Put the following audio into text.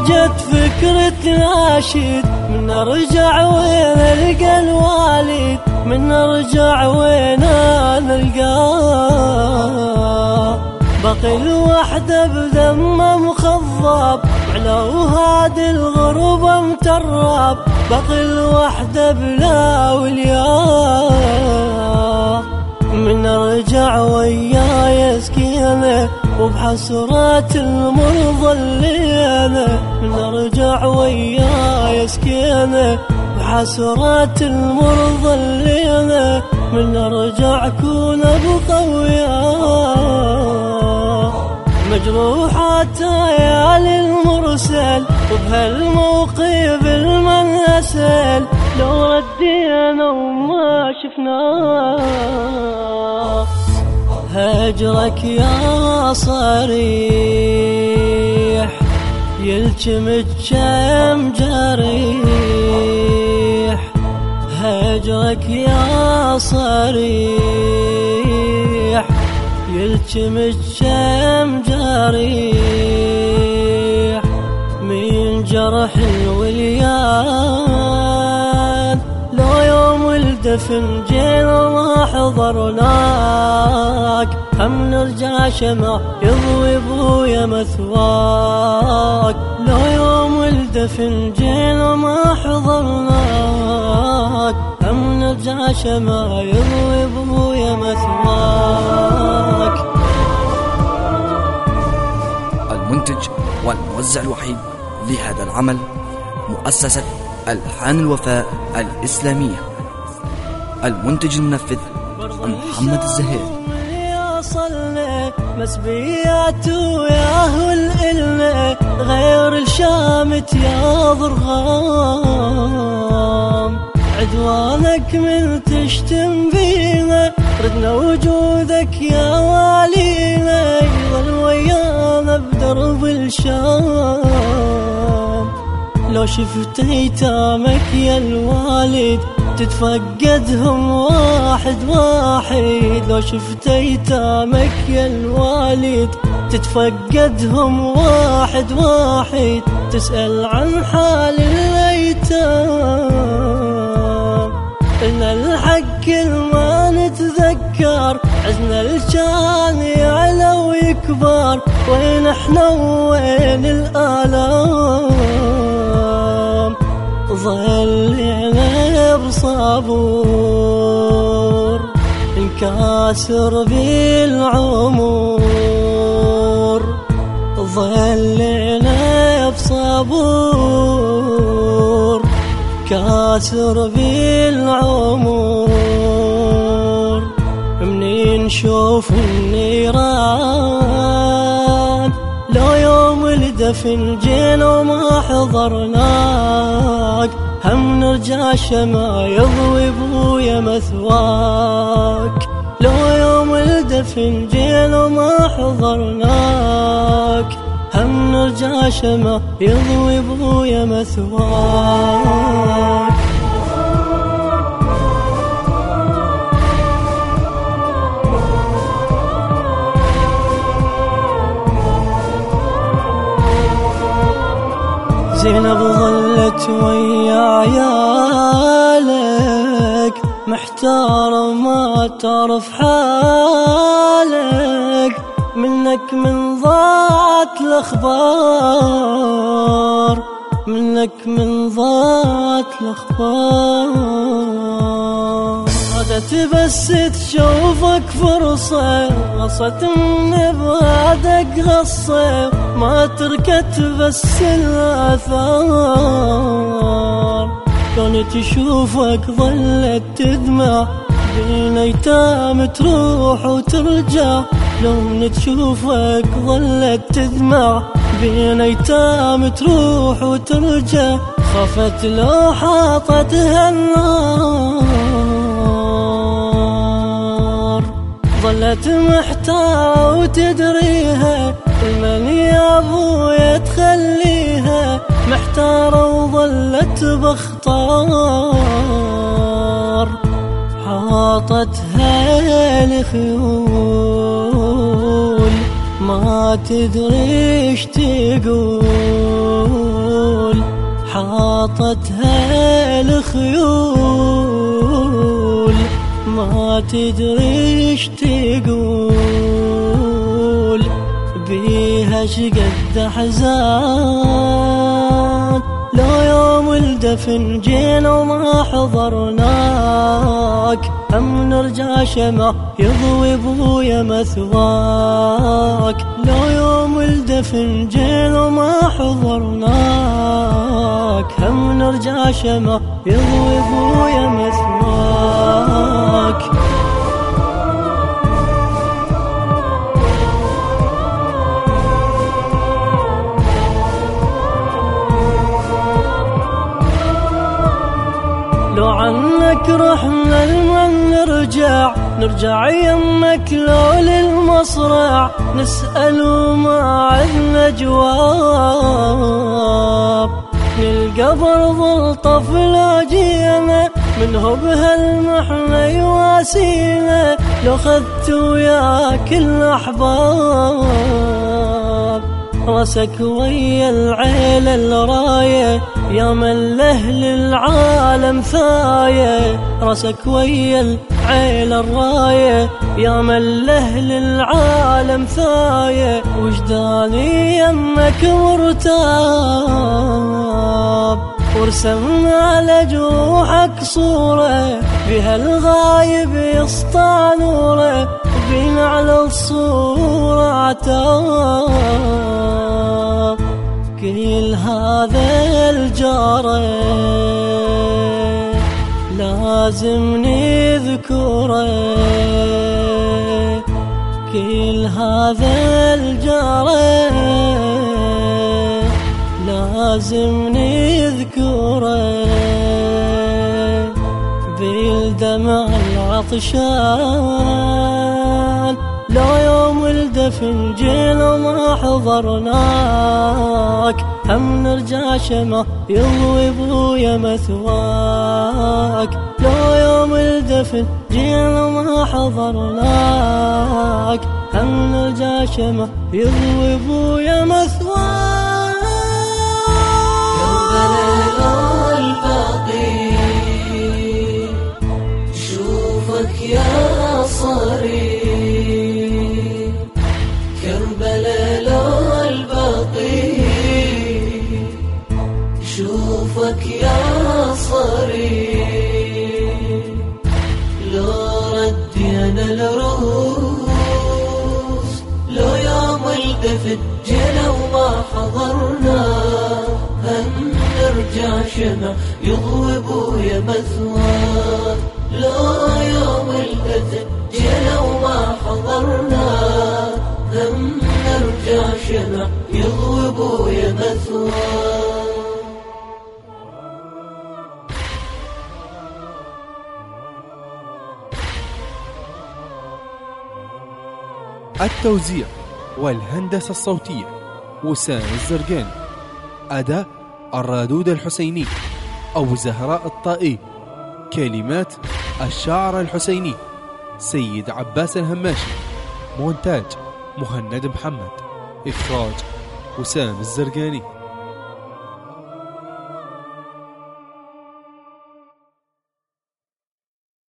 موجة فكرة ناشد من أرجع وين ألقى الوالد؟ من أرجع وين القاه بقي الوحدة بدمه مخضب على وهادي الغربة مترب. بقي الوحدة بلا ولياه من ارجع وياي سكينه وبحسرات المرضى الليلة. من ارجع وياي سكينه بحسرات المرضى الليلة. من ارجع كون ابقى وياه مجروحات عيال المرسل وبهالموقف المنسل لو ردينا وما شفناه هجرك يا صريح يلجم كم جريح. هجرك يا صريح يلجم كم جريح. من جرح الوليان لو جينا ما حضرناك هم نرجع شمع يضوي بويا مثواك. لو يوم الدفن جينا ما حضرناك هم نرجع شمع يضوي بويا مثواك. المنتج والموزع الوحيد لهذا العمل مؤسسة ألحان الوفاء الإسلامية. المنتج المنفذ محمد الزهير. وصلنا مسبيات وياه الإلنا غير الشامت يا ضرغام. عدوانك من تشتم بينا ردنا وجودك يا والينا يظل ويانا بدرب الشام. لو شفت ايتامك يا الوالد تتفقدهم واحد واحد. لو شفت أيتامك يا الوالد تتفقدهم واحد واحد. تسأل عن حال الأيتام. إن الحق ما نتذكر عزنا الكان يعلى ويكبر. وين إحنا وين الآلام؟ ظلنا بصبور انكاسر بالعمور ظلنا بصبور كاسر بالعمور منين نشوف النيران لو يوم الدفن جينا وما حضرناك هم نرجع شما يضوي بويا مثواك. لو يوم الدفن جينا وما حضرناك. هم نرجع شما يضوي بويا مثواك. زينب ظلت ويا عيالك محتارة ما تعرف حالك. منك من ضاعت الأخبار منك من ضاعت الأخبار. عادت بس تشوفك فرصة غصت من بعدك غصة ما تركت بس الآثار. كون تشوفك ظلت تدمع بين ايتام تروح وترجع. لو تشوفك ظلت تدمع بين ايتام تروح وترجع. خفت لو حاطتها النار. ظلت محتارة وتدريها. المن يا ابويا تخليها محتارة وظلت بختار حاطتها الخيول ما تدري إيش تقول. حاطتها الخيول ما تدري إيش تقول بيها شقد حزان لو يوم الدفن جينا وما حضرناك هم نرجع شمع يضوي بويا مثواك. الدفن جينا وما حضرناك. هم نرجع شمع يضوي بويا مثواك لو عنك رحنا لمن نرجع نرجع يمك لو للمصرع نسأل وما عدنا جواب. نلقى برض الطفل جينا منه بهالمحنة يواسينا لو خذت وياك الأحباب. راسك ويا العيلة الراية يا من لأهل العالم ثاية. راسك ويا العيلة الراية يا من لأهل العالم ثاية. وجداني يمك مرتاب ورسم على جروحك صورة. بها الغايب يسطع نوره بين على الصورة عتاب. كل هذا الجارة لازم نذكره كل هذا الجارة لازم نذكره بالدمع العطشان. لو يوم الدفن جينا ما حضرناك. هم نرجع شمع يضوي بويا مثواك. لو يوم الدفن جينا ما حضرناك. هم نرجع شمع يضوي بويا مثواك. كربلاء الباقي يا صريح الدفن جينا وما حضرنا. هم نرجع شمع يضوي بويا مثواه لو يوم الدفن جينا وما حضرنا. هم نرجع شمع يضوي بويا مثواه التوزيع. والهندسة الصوتية وسام الزرقاني. أداء الرادود الحسيني أو زهراء الطائي. كلمات الشاعر الحسيني سيد عباس الهماشي. مونتاج مهند محمد. إخراج وسام الزرقاني.